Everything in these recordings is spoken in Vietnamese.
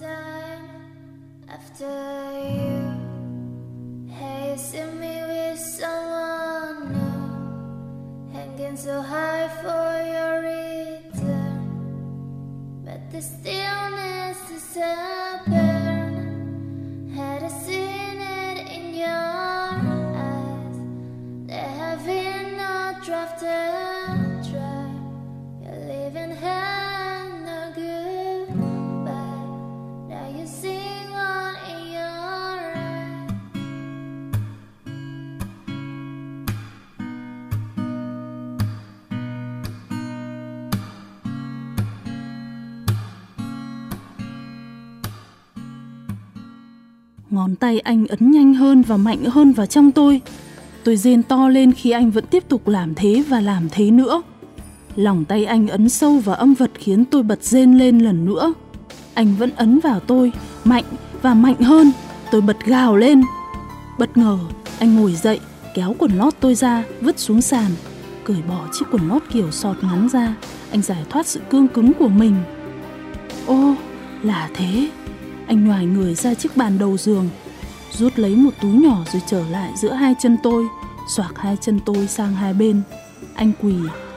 time after you. Hey, see me with someone new, hanging so high for your return. But the stillness is a Ngón tay anh ấn nhanh hơn và mạnh hơn vào trong tôi. Tôi rên to lên khi anh vẫn tiếp tục làm thế và làm thế nữa. Lòng tay anh ấn sâu vào âm vật khiến tôi bật rên lên lần nữa. Anh vẫn ấn vào tôi, mạnh và mạnh hơn. Tôi bật gào lên. Bất ngờ, anh ngồi dậy, kéo quần lót tôi ra, vứt xuống sàn. Cởi bỏ chiếc quần lót kiểu sọt ngắn ra, anh giải thoát sự cương cứng của mình. Ô, là thế. Anh nhòi người ra chiếc bàn đầu giường, rút lấy một túi nhỏ rồi trở lại giữa hai chân tôi, xoạc hai chân tôi sang hai bên. Anh quỳ,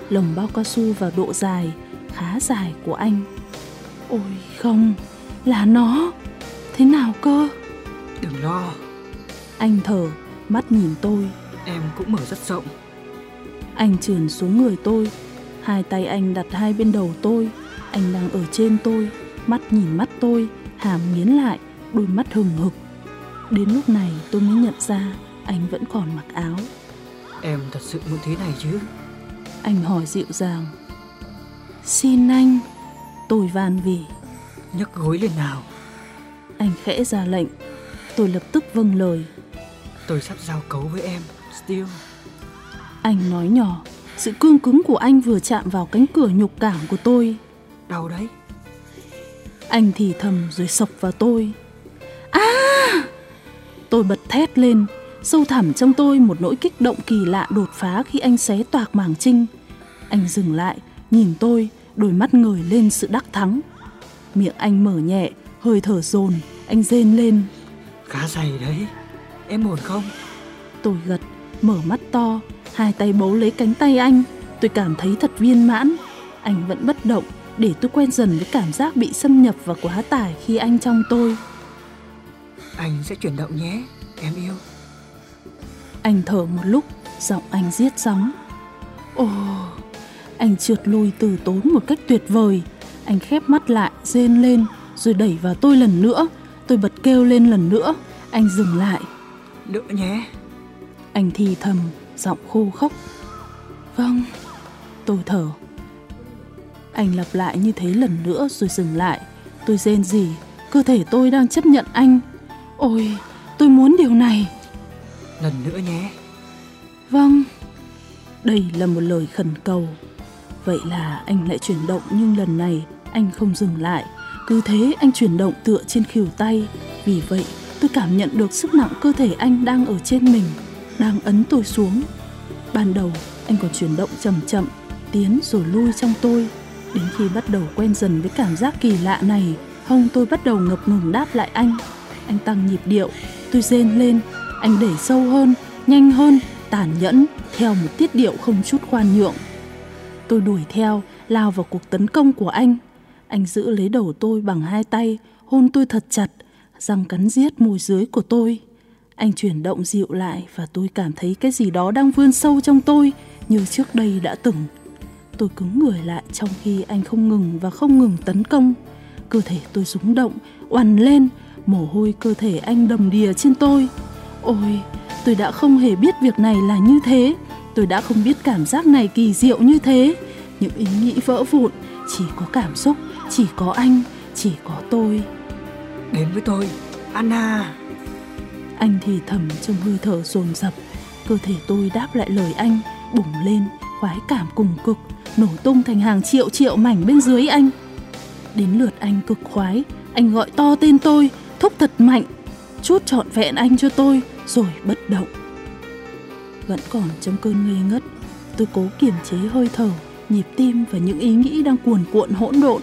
lồng bao cao su vào độ dài, khá dài của anh. Ôi không, là nó. Thế nào cơ? Đừng lo, Anh thở, mắt nhìn tôi. em cũng mở rất rộng. Anh trườn xuống người tôi, hai tay anh đặt hai bên đầu tôi. Anh đang ở trên tôi, mắt nhìn mắt tôi, hàm nghiến lại, đôi mắt hừng hực. Đến lúc này tôi mới nhận ra anh vẫn còn mặc áo. Em thật sự muốn thế này chứ? Anh hỏi dịu dàng. Xin anh, tôi van vì. Nhấc gối lên nào, Anh khẽ ra lệnh. Tôi lập tức vâng lời. tôi sắp giao cấu với em, Steel. Anh nói nhỏ, sự cương cứng của anh vừa chạm vào cánh cửa nhục cảm của tôi. Đau đấy, Anh thì thầm rồi sộc vào tôi. À! Tôi bật thét lên, sâu thẳm trong tôi một nỗi kích động kỳ lạ đột phá khi anh xé toạc màng trinh. Anh dừng lại, nhìn tôi, đôi mắt ngời lên sự đắc thắng. Miệng anh mở nhẹ, hơi thở dồn, anh rên lên. khá dày đấy. Em ổn không? Tôi gật, mở mắt to, hai tay bấu lấy cánh tay anh. Tôi cảm thấy thật viên mãn. Anh vẫn bất động, để tôi quen dần với cảm giác bị xâm nhập và quá tải khi anh trong tôi. Anh sẽ chuyển động nhé, em yêu. Anh thở một lúc, giọng anh giết sóng. Ồ, anh trượt lùi từ tốn một cách tuyệt vời. Anh khép mắt lại, rên lên, rồi đẩy vào tôi lần nữa. Tôi bật kêu lên lần nữa. Anh dừng lại. Đỡ nhé. Anh thì thầm, giọng khô khốc. Vâng, tôi thở. Anh lặp lại như thế lần nữa rồi dừng lại. Tôi rên rỉ, cơ thể tôi đang chấp nhận anh. Ôi, tôi muốn điều này. Lần nữa nhé. Vâng, đây là một lời khẩn cầu. Vậy là anh lại chuyển động nhưng lần này anh không dừng lại. Cứ thế anh chuyển động tựa trên khỉu tay. Vì vậy tôi cảm nhận được sức nặng cơ thể anh đang ở trên mình, đang ấn tôi xuống. Ban đầu anh còn chuyển động chậm chậm, tiến rồi lui trong tôi. Đến khi bắt đầu quen dần với cảm giác kỳ lạ này, hông tôi bắt đầu ngập ngừng đáp lại anh. Anh tăng nhịp điệu, tôi rên lên, anh đẩy sâu hơn, nhanh hơn, tàn nhẫn, theo một tiết điệu không chút khoan nhượng. Tôi đuổi theo, lao vào cuộc tấn công của anh. Anh giữ lấy đầu tôi bằng hai tay, hôn tôi thật chặt, răng cắn giết môi dưới của tôi. Anh chuyển động dịu lại và tôi cảm thấy cái gì đó đang vươn sâu trong tôi như trước đây đã từng. Tôi cứng người lại trong khi anh không ngừng và không ngừng tấn công. Cơ thể tôi rúng động, oằn lên, mồ hôi cơ thể anh đầm đìa trên tôi. Ôi, tôi đã không hề biết việc này là như thế. Tôi đã không biết cảm giác này kỳ diệu như thế. Những ý nghĩ vỡ vụn, chỉ có cảm xúc, chỉ có anh, chỉ có tôi. Đến với tôi, Anna. Anh thì thầm trong hơi thở dồn dập. Cơ thể tôi đáp lại lời anh, bùng lên, khoái cảm cùng cực, nổ tung thành hàng triệu triệu mảnh bên dưới anh. Đến lượt anh cực khoái, anh gọi to tên tôi, thúc thật mạnh, chút trọn vẹn anh cho tôi, rồi bất động. Vẫn còn trong cơn ngây ngất, tôi cố kiềm chế hơi thở, nhịp tim và những ý nghĩ đang cuồn cuộn hỗn độn.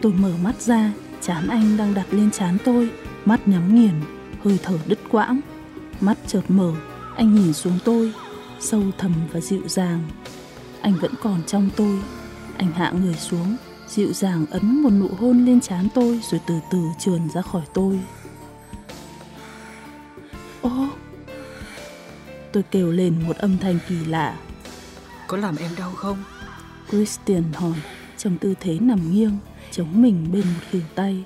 Tôi mở mắt ra, Chán anh đang đặt lên chán tôi, mắt nhắm nghiền, hơi thở đứt quãng. Mắt chợt mở, anh nhìn xuống tôi, sâu thầm và dịu dàng. Anh vẫn còn trong tôi. Anh hạ người xuống, dịu dàng ấn một nụ hôn lên trán tôi rồi từ từ trườn ra khỏi tôi. Ô! Tôi kêu lên một âm thanh kỳ lạ. Có làm em đau không? Christian hỏi trong tư thế nằm nghiêng, chống mình bên một khỉu tay.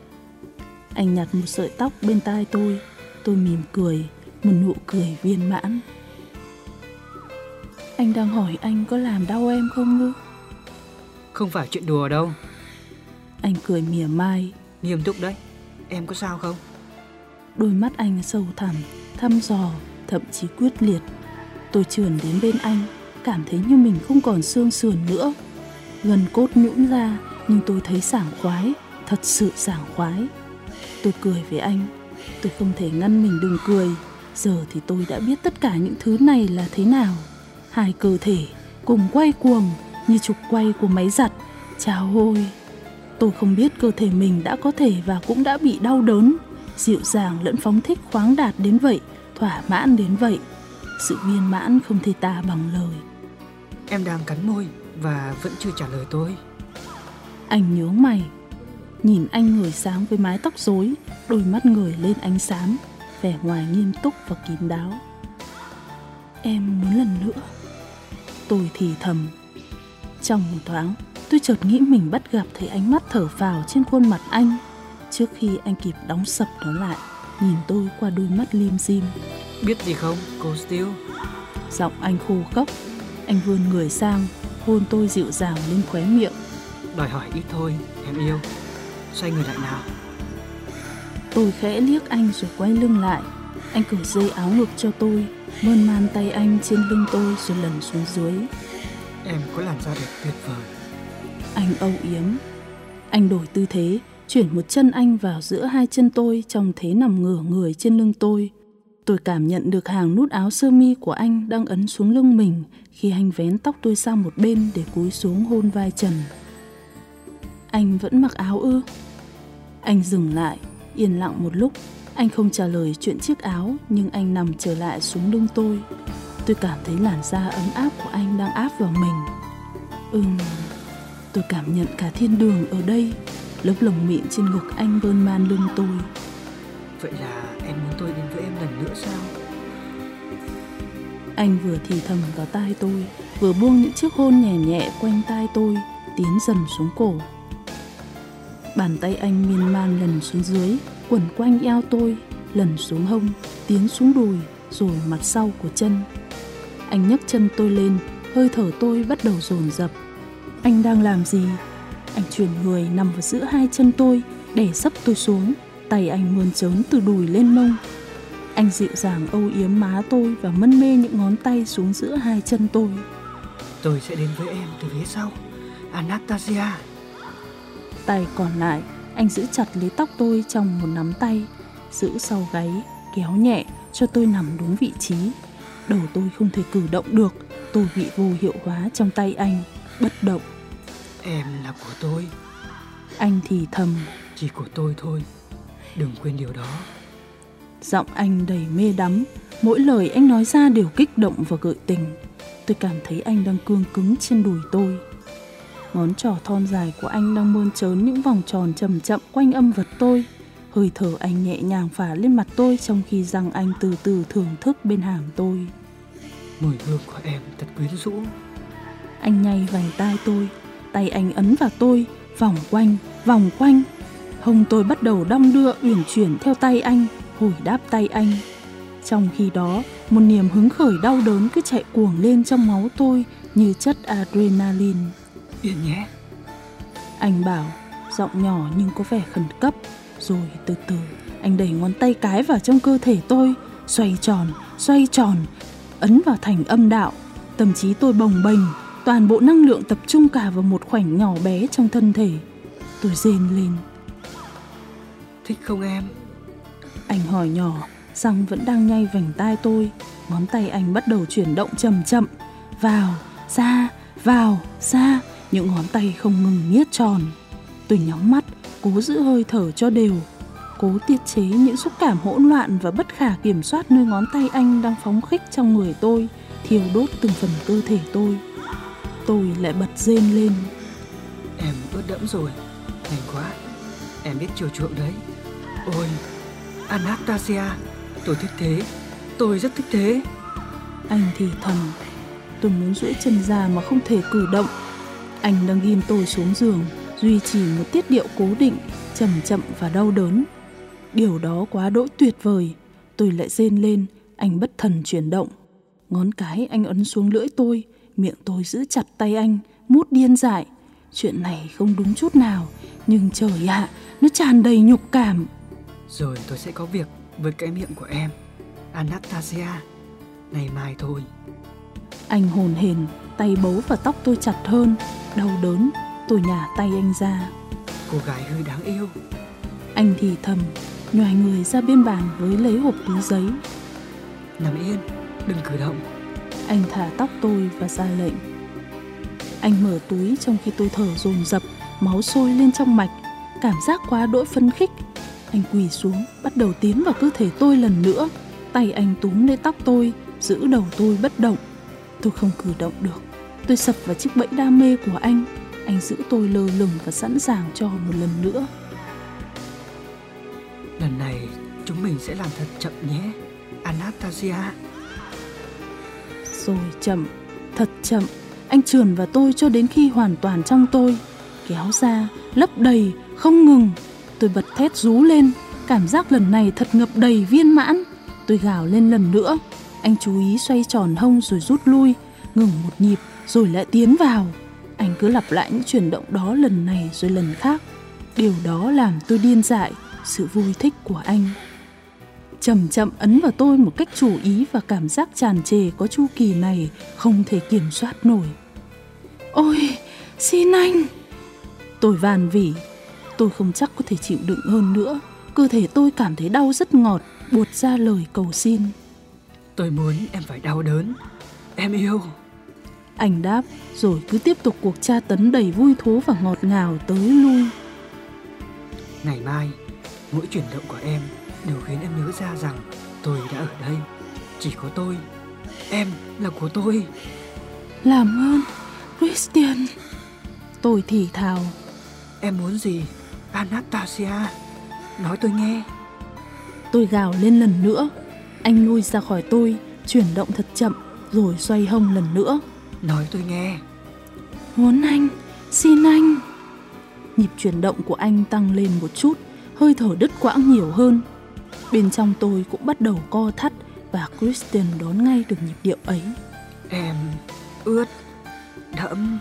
Anh nhặt một sợi tóc bên tai tôi, tôi mỉm cười, một nụ cười viên mãn. Anh đang hỏi anh có làm đau em không ngư? Không phải chuyện đùa đâu. Anh cười mỉa mai. Nghiêm túc đấy. Em có sao không? Đôi mắt anh sâu thẳm, thăm dò, thậm chí quyết liệt. Tôi trườn đến bên anh, cảm thấy như mình không còn xương sườn nữa. Gần cốt nhũn ra, nhưng tôi thấy sảng khoái, thật sự sảng khoái. Tôi cười với anh, tôi không thể ngăn mình đừng cười. Giờ thì tôi đã biết tất cả những thứ này là thế nào. Hai cơ thể cùng quay cuồng như trục quay của máy giặt. Chào ôi! Tôi không biết cơ thể mình đã có thể và cũng đã bị đau đớn, dịu dàng lẫn phóng thích khoáng đạt đến vậy, thỏa mãn đến vậy. Sự viên mãn không thể tả bằng lời. Em đang cắn môi và vẫn chưa trả lời tôi. Anh nhướng mày, nhìn anh người sáng với mái tóc rối, đôi mắt người lên ánh sáng, vẻ ngoài nghiêm túc và kín đáo. Em muốn lần nữa. Tôi thì thầm. Trong một thoáng, tôi chợt nghĩ mình bắt gặp thấy ánh mắt thở phào trên khuôn mặt anh trước khi anh kịp đóng sập nó lại, nhìn tôi qua đôi mắt lim dim. Biết gì không, cô Steele? Giọng anh khô khốc, anh vươn người sang, hôn tôi dịu dàng lên khóe miệng. Đòi hỏi ít thôi, em yêu. Xoay người lại nào. Tôi khẽ liếc anh rồi quay lưng lại. Anh cởi dây áo ngực cho tôi, mơn man tay anh trên lưng tôi rồi lần xuống dưới. Em có làn da đẹp tuyệt vời. Anh âu yếm. Anh đổi tư thế, chuyển một chân anh vào giữa hai chân tôi trong thế nằm ngửa người trên lưng tôi. Tôi cảm nhận được hàng nút áo sơ mi của anh đang ấn xuống lưng mình khi anh vén tóc tôi sang một bên để cúi xuống hôn vai Trần. Anh vẫn mặc áo ư? Anh dừng lại, yên lặng một lúc. Anh không trả lời chuyện chiếc áo nhưng anh nằm trở lại xuống lưng tôi. Tôi cảm thấy làn da ấm áp của anh đang áp vào mình. Ừm, tôi cảm nhận cả thiên đường ở đây. Lớp lồng mịn trên ngực anh bơn man lưng tôi. Vậy là em muốn tôi đến với em lần nữa sao? Anh vừa thì thầm vào tai tôi, vừa buông những chiếc hôn nhẹ nhẹ quanh tai tôi, tiến dần xuống cổ. Bàn tay anh miên man lần xuống dưới, quẩn quanh eo tôi, lần xuống hông, tiến xuống đùi, rồi mặt sau của chân. Anh nhấc chân tôi lên, hơi thở tôi bắt đầu dồn dập. Anh đang làm gì? Anh chuyển người nằm vào giữa hai chân tôi, để sấp tôi xuống, tay anh mơn trớn từ đùi lên mông. Anh dịu dàng âu yếm má tôi và mân mê những ngón tay xuống giữa hai chân tôi. Tôi sẽ đến với em từ phía sau. Anastasia. Tay còn lại, anh giữ chặt lấy tóc tôi trong một nắm tay, giữ sau gáy, kéo nhẹ cho tôi nằm đúng vị trí. Đầu tôi không thể cử động được, tôi bị vô hiệu hóa trong tay anh, bất động. Em là của tôi. Anh thì thầm. Chỉ của tôi thôi. Đừng quên điều đó. Giọng anh đầy mê đắm, mỗi lời anh nói ra đều kích động và gợi tình. Tôi cảm thấy anh đang cương cứng trên đùi tôi. Ngón trỏ thon dài của anh đang mơn trớn những vòng tròn chậm chậm quanh âm vật tôi. Hơi thở anh nhẹ nhàng phả lên mặt tôi trong khi răng anh từ từ thưởng thức bên hàm tôi. Mùi hương của em thật quyến rũ. Anh nhay vành tai tôi, tay anh ấn vào tôi, vòng quanh, vòng quanh. Hông tôi bắt đầu đong đưa uyển chuyển theo tay anh, hồi đáp tay anh. Trong khi đó, một niềm hứng khởi đau đớn cứ chạy cuồng lên trong máu tôi như chất adrenaline. Yên nhé. Anh bảo, giọng nhỏ nhưng có vẻ khẩn cấp. Rồi từ từ, anh đẩy ngón tay cái vào trong cơ thể tôi, xoay tròn, xoay tròn, ấn vào thành âm đạo. Tâm trí tôi bồng bềnh, toàn bộ năng lượng tập trung cả vào một khoảnh nhỏ bé trong thân thể. Tôi rên lên. Thích không em? Anh hỏi nhỏ, răng vẫn đang nhay vành tai tôi. Ngón tay anh bắt đầu chuyển động chậm chậm. Vào, ra, vào, ra. Những ngón tay không ngừng nghiết tròn. Tôi nhắm mắt, cố giữ hơi thở cho đều, cố tiết chế những xúc cảm hỗn loạn và bất khả kiểm soát nơi ngón tay anh đang phóng khích trong người tôi, thiêu đốt từng phần cơ thể tôi. Tôi lại bật rên lên. Em ướt đẫm rồi, nhanh quá. Em biết chiều chuộng đấy. Ôi, Anastasia, tôi thích thế, tôi rất thích thế. Anh thì thầm, tôi muốn duỗi chân ra mà không thể cử động. Anh đang ghim tôi xuống giường, duy trì một tiết điệu cố định, chậm chậm và đau đớn. Điều đó quá đỗi tuyệt vời. Tôi lại rên lên, anh bất thần chuyển động. Ngón cái anh ấn xuống lưỡi tôi, miệng tôi giữ chặt tay anh, mút điên dại. Chuyện này không đúng chút nào, nhưng trời ạ, nó tràn đầy nhục cảm. Rồi tôi sẽ có việc với cái miệng của em, Anastasia. Ngày mai thôi. Anh hồn hển, tay bấu vào tóc tôi chặt hơn, đau đớn, tôi nhả tay anh ra. Cô gái hơi đáng yêu. Anh thì thầm, nhòi người ra bên bàn với lấy hộp túi giấy. Nằm yên, đừng cử động. Anh thả tóc tôi và ra lệnh. Anh mở túi trong khi tôi thở dồn dập, máu sôi lên trong mạch, cảm giác quá đỗi phấn khích. Anh quỳ xuống, bắt đầu tiến vào cơ thể tôi lần nữa. Tay anh túm lấy tóc tôi, giữ đầu tôi bất động. Tôi không cử động được. Tôi sập vào chiếc bẫy đam mê của anh. Anh giữ tôi lơ lửng và sẵn sàng cho một lần nữa. Lần này chúng mình sẽ làm thật chậm nhé, Anastasia. Rồi chậm, thật chậm, anh trườn vào tôi cho đến khi hoàn toàn trong tôi. Kéo ra, lấp đầy, không ngừng. Tôi bật thét rú lên, cảm giác lần này thật ngập đầy viên mãn. Tôi gào lên lần nữa. Anh chú ý xoay tròn hông rồi rút lui, ngừng một nhịp rồi lại tiến vào. Anh cứ lặp lại những chuyển động đó lần này rồi lần khác. Điều đó làm tôi điên dại, sự vui thích của anh. Chậm chậm ấn vào tôi một cách chủ ý và cảm giác tràn trề có chu kỳ này không thể kiểm soát nổi. Ôi, xin anh! Tôi van vỉ, tôi không chắc có thể chịu đựng hơn nữa. Cơ thể tôi cảm thấy đau rất ngọt, buột ra lời cầu xin. Tôi muốn em phải đau đớn. Em yêu. Anh đáp, rồi cứ tiếp tục cuộc tra tấn đầy vui thú và ngọt ngào tới lui. Ngày mai, mỗi chuyển động của em đều khiến em nhớ ra rằng tôi đã ở đây. Chỉ có tôi. Em là của tôi. Làm ơn, Christian. Tôi thì thào. Em muốn gì, Anastasia? Nói tôi nghe. Tôi gào lên lần nữa. Anh lui ra khỏi tôi, chuyển động thật chậm, rồi xoay hông lần nữa. Nói tôi nghe. Muốn anh, xin anh. Nhịp chuyển động của anh tăng lên một chút, hơi thở đứt quãng nhiều hơn. Bên trong tôi cũng bắt đầu co thắt và Christian đón ngay được nhịp điệu ấy. Em ướt, đẫm.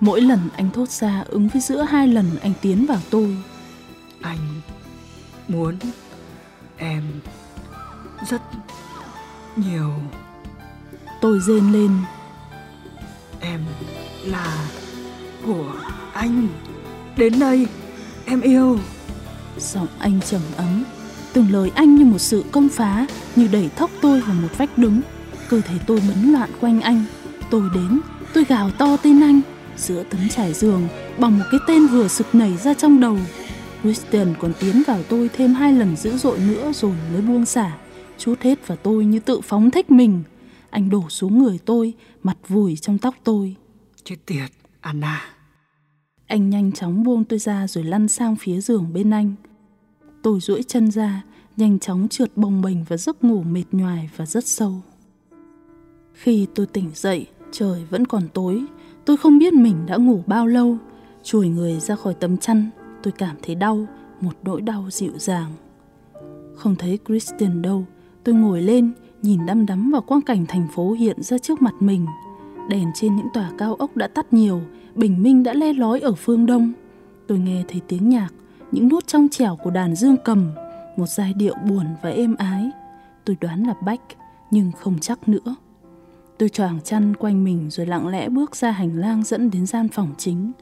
Mỗi lần anh thốt ra ứng với giữa hai lần anh tiến vào tôi. Anh muốn em rất nhiều. Tôi rên lên. Em là của anh. Đến đây, em yêu. Giọng anh trầm ấm, từng lời anh như một sự công phá, như đẩy thóc tôi vào một vách đứng. Cơ thể tôi bấn loạn quanh anh. Tôi đến, tôi gào to tên anh. Giữa tấm trải giường, bằng một cái tên vừa sực nảy ra trong đầu. Christian còn tiến vào tôi thêm hai lần dữ dội nữa rồi mới buông xả. Chút hết vào tôi như tự phóng thích mình. Anh đổ xuống người tôi, mặt vùi trong tóc tôi. Chết tiệt, Anna. Anh nhanh chóng buông tôi ra rồi lăn sang phía giường bên anh. Tôi duỗi chân ra, nhanh chóng trượt bồng bềnh và giấc ngủ mệt nhoài và rất sâu. Khi tôi tỉnh dậy, trời vẫn còn tối. Tôi không biết mình đã ngủ bao lâu. Chùi người ra khỏi tấm chăn, tôi cảm thấy đau, một nỗi đau dịu dàng. Không thấy Christian đâu, tôi ngồi lên, nhìn đăm đắm vào quang cảnh thành phố hiện ra trước mặt mình. Đèn trên những tòa cao ốc đã tắt nhiều, bình minh đã le lói ở phương đông. Tôi nghe thấy tiếng nhạc, những nốt trong trẻo của đàn dương cầm, một giai điệu buồn và êm ái. Tôi đoán là Bách, nhưng không chắc nữa. Tôi choàng chăn quanh mình rồi lặng lẽ bước ra hành lang dẫn đến gian phòng chính.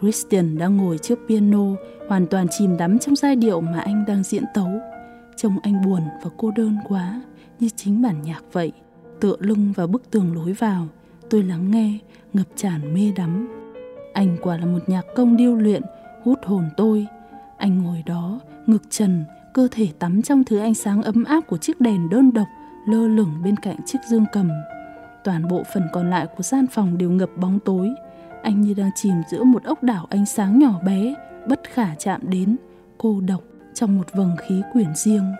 Christian đang ngồi trước piano, hoàn toàn chìm đắm trong giai điệu mà anh đang diễn tấu. Trông anh buồn và cô đơn quá, như chính bản nhạc vậy. Tựa lưng vào bức tường lối vào, tôi lắng nghe, ngập tràn mê đắm. Anh quả là một nhạc công điêu luyện, hút hồn tôi. Anh ngồi đó, ngực trần, cơ thể tắm trong thứ ánh sáng ấm áp của chiếc đèn đơn độc lơ lửng bên cạnh chiếc dương cầm. Toàn bộ phần còn lại của gian phòng đều ngập bóng tối. Anh như đang chìm giữa một ốc đảo ánh sáng nhỏ bé, bất khả chạm đến, cô độc trong một vầng khí quyển riêng.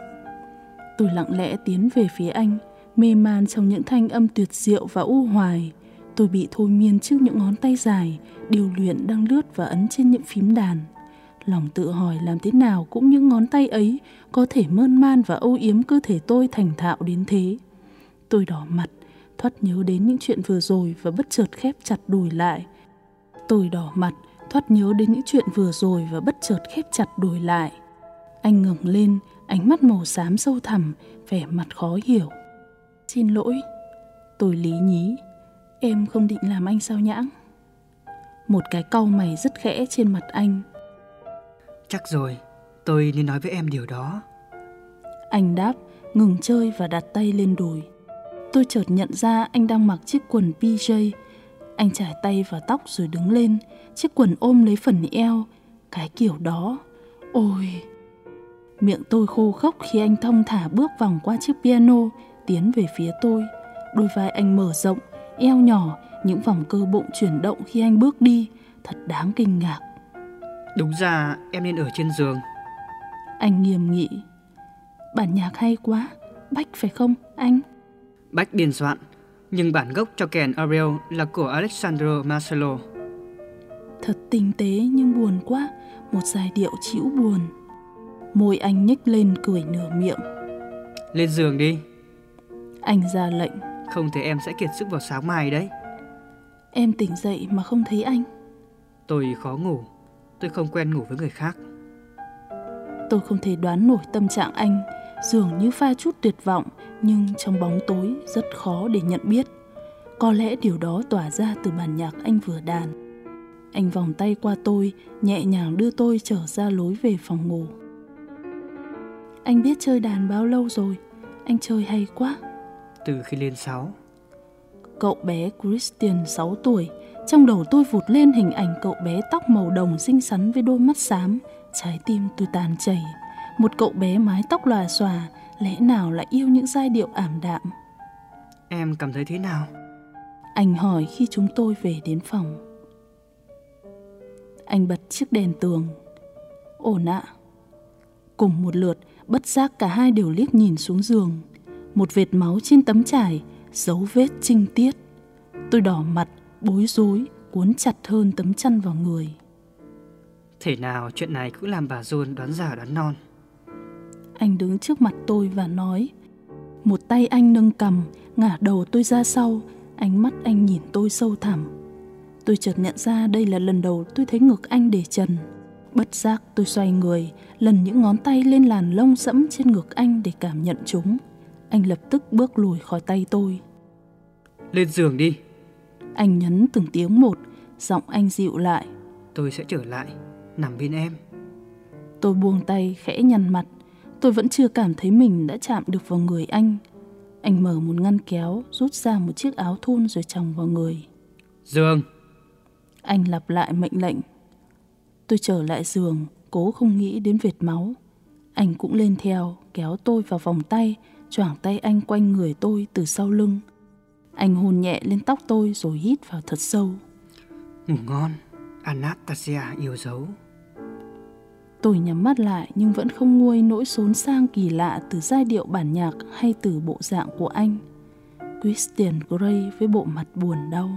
Tôi lặng lẽ tiến về phía anh, mê man trong những thanh âm tuyệt diệu và u hoài. Tôi bị thôi miên trước những ngón tay dài, điều luyện đang lướt và ấn trên những phím đàn. Lòng tự hỏi làm thế nào cũng những ngón tay ấy có thể mơn man và âu yếm cơ thể tôi thành thạo đến thế. Tôi đỏ mặt, thoát nhớ đến những chuyện vừa rồi và bất chợt khép chặt đùi lại. Tôi đỏ mặt, thoát nhớ đến những chuyện vừa rồi và bất chợt khép chặt đùi lại. Anh ngẩng lên, ánh mắt màu xám sâu thẳm, vẻ mặt khó hiểu. Xin lỗi, tôi lý nhí, em không định làm anh sao nhãng. Một cái cau mày rất khẽ trên mặt anh. Chắc rồi, tôi nên nói với em điều đó. Anh đáp, ngừng chơi và đặt tay lên đùi. Tôi chợt nhận ra anh đang mặc chiếc quần PJ. Anh trải tay vào tóc rồi đứng lên, chiếc quần ôm lấy phần eo, cái kiểu đó. Ôi! Miệng tôi khô khốc khi anh thong thả bước vòng qua chiếc piano, tiến về phía tôi. Đôi vai anh mở rộng, eo nhỏ, những vòng cơ bụng chuyển động khi anh bước đi, thật đáng kinh ngạc. Đúng ra em nên ở trên giường. Anh nghiêm nghị. Bản nhạc hay quá, Bách phải không anh? Bách biên soạn, nhưng bản gốc cho kèn Ariel là của Alexandro Marcello. Thật tinh tế nhưng buồn quá, một giai điệu chịu buồn. Môi anh nhếch lên cười nửa miệng. Lên giường đi. Anh ra lệnh. Không thì em sẽ kiệt sức vào sáng mai đấy. Em tỉnh dậy mà không thấy anh. Tôi khó ngủ, tôi không quen ngủ với người khác. Tôi không thể đoán nổi tâm trạng anh, dường như pha chút tuyệt vọng, nhưng trong bóng tối rất khó để nhận biết. Có lẽ điều đó tỏa ra từ bản nhạc anh vừa đàn. Anh vòng tay qua tôi, nhẹ nhàng đưa tôi trở ra lối về phòng ngủ. Anh biết chơi đàn bao lâu rồi? Anh chơi hay quá. Từ khi lên 6. Cậu bé Christian 6 tuổi, trong đầu tôi vụt lên hình ảnh cậu bé tóc màu đồng xinh xắn với đôi mắt xám, trái tim tôi tàn chảy. Một cậu bé mái tóc lòa xòa, lẽ nào lại yêu những giai điệu ảm đạm. Em cảm thấy thế nào? Anh hỏi khi chúng tôi về đến phòng. Anh bật chiếc đèn tường. Ổn ạ. Cùng một lượt, bất giác cả hai đều liếc nhìn xuống giường. Một vệt máu trên tấm trải, dấu vết trinh tiết. Tôi đỏ mặt, bối rối, cuốn chặt hơn tấm chăn vào người. Thể nào chuyện này cũng làm bà John đoán già đoán non. Anh đứng trước mặt tôi và nói Một tay anh nâng cầm, ngả đầu tôi ra sau Ánh mắt anh nhìn tôi sâu thẳm Tôi chợt nhận ra đây là lần đầu tôi thấy ngực anh để trần Bất giác tôi xoay người Lần những ngón tay lên làn lông sẫm trên ngực anh để cảm nhận chúng Anh lập tức bước lùi khỏi tay tôi Lên giường đi Anh nhấn từng tiếng một Giọng anh dịu lại Tôi sẽ trở lại Nằm bên em Tôi buông tay khẽ nhăn mặt Tôi vẫn chưa cảm thấy mình đã chạm được vào người anh. Anh mở một ngăn kéo, rút ra một chiếc áo thun rồi chồng vào người. Dương! Anh lặp lại mệnh lệnh. Tôi trở lại giường, cố không nghĩ đến vệt máu. Anh cũng lên theo, kéo tôi vào vòng tay, choảng tay anh quanh người tôi từ sau lưng. Anh hôn nhẹ lên tóc tôi rồi hít vào thật sâu. Ngủ ngon, Anastasia yêu dấu. Tôi nhắm mắt lại nhưng vẫn không nguôi nỗi xốn sang kỳ lạ từ giai điệu bản nhạc hay từ bộ dạng của anh. Christian Grey với bộ mặt buồn đau.